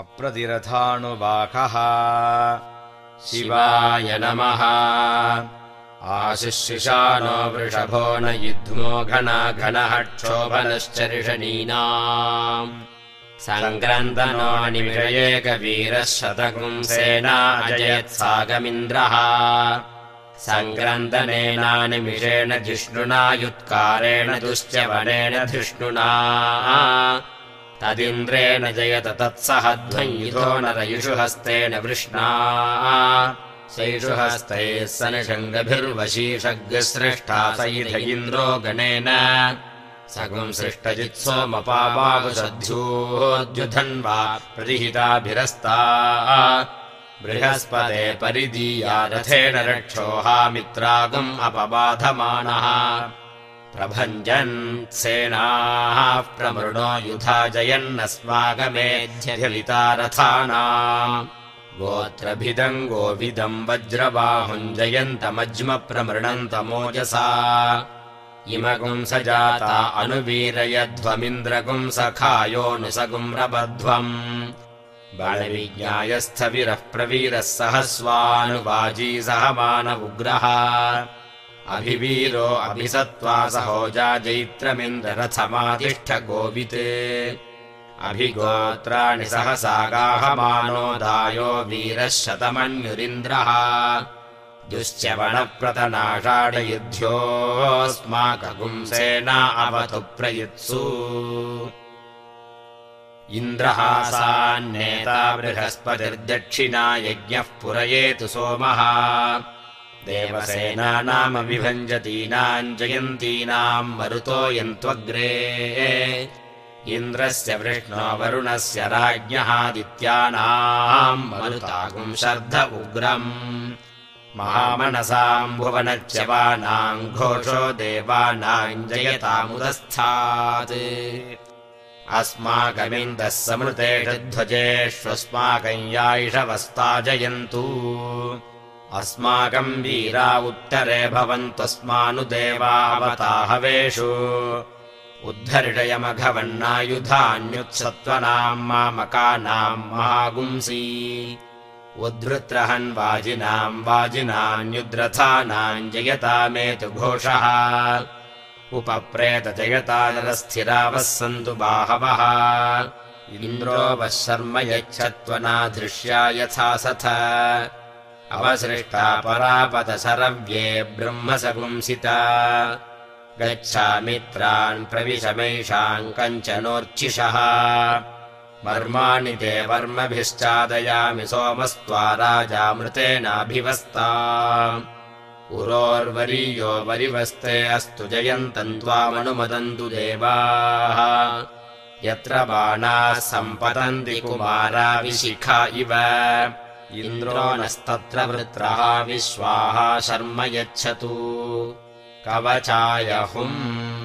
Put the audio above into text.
अप्रतिरथानुवाकः शिवाय नमः। आशिशिशानो वृषभो न युध्मो घना घनः क्षोभनश्चर्षणीनाम् सङ्क्रन्दनोऽनिमिषयेकवीरः शतकुंसेना अजयत्सागमिन्द्रः। सङ्क्रन्दनेनानिमिषेण जिष्णुना युत्कारेण दुश्चवनेन धृष्णुना तदिन्द्रेण जयत तत्सह ध्वञ्युधो नरयुषु हस्तेन वृष्णा। सैषु हस्तैः सनिषङ्गभिर्वशीषग्सृष्टा सैध इन्द्रो गणेन। सगुम् सृष्टजित्सोमपावसध्योद्युधन्वा प्रतिहिताभिरस्ता बृहस्पते परिदीया रथेन रक्षोहामित्रागम् अपबाधमानः प्रभञ्जन् सेनाः प्रमृणो युधा जयन्नस्मागमेध्यलिता रथानाम् गोत्रभिदम् गोविदम् वज्रबाहुञ्जयन्तमज्मप्रमृणन्तमोजसा। इमगुम् स जाता अनुवीरयध्वमिन्द्रगुम् सखायोऽनुसगुम् रबध्वम् बालविज्ञायस्थविरः प्रवीरः सहस्वानुवाजी सह मानवुग्रः अभिवीरो अभिसत्त्वा सहोजा जैत्रमिन्द्ररथमातिष्ठ गोविते अभिगोत्राणि सहसागाहमानोदायो वीरः शतमन्युरिन्द्रः दुश्चवणप्रतनाषाढयुध्योऽस्माकगुंसेना अवतु प्रयुत्सु। इन्द्रहासान्नेता बृहस्पतिर्दक्षिणा यज्ञः पुरयेतु सोमः देवसेनानामभिभञ्जतीनाम् जयन्तीनाम् मरुतो यन्त्वग्रे। इन्द्रस्य वृष्णो वरुणस्य राज्ञःदित्यानाम् मरुतागुम् शर्ध उग्रम्। महामनसाम् भुवनच्यवानाम् घोषो देवानाम् जयतामुदस्थात्। अस्माकमिन्दः समृतेष्वस्माकम् यायिषवस्ता जयन्तु अस्माकम् वीरा उत्तरे भवन्त्वस्मानुदेवावताहवेषु उद्धर्षयमघवन्नायुधान्युत्सत्त्वनाम् मामकानाम् महागुंसी। उद्धृत्रहन् वाजिनाम् वाजिनान्युद्रथानाम् जयतामेतु घोषः उपप्रेतजयतानरस्थिरावः सन्तु बाहवः। इन्द्रो वः शर्म यच्छत्वनाधृष्या यथा सथ अवसृष्टा परापदशरव्ये ब्रह्मसपुंसिता गच्छामित्रान् प्रविशमैषाम् कञ्चनोर्चिषः। मर्माणि ते वर्मभिश्चादयामि सोमस्त्वा राजामृतेनाभिवस्ता। उरोर्वरीयो वरिवस्ते अस्तु जयन्तम् त्वामनुमदन्तु देवाः। यत्र बाणाः सम्पतन्ति कुमाराविशिखा इव इन्द्रो नस्तत्र वृत्रः विश्वाः शर्म यच्छतु। कवचाय हुम्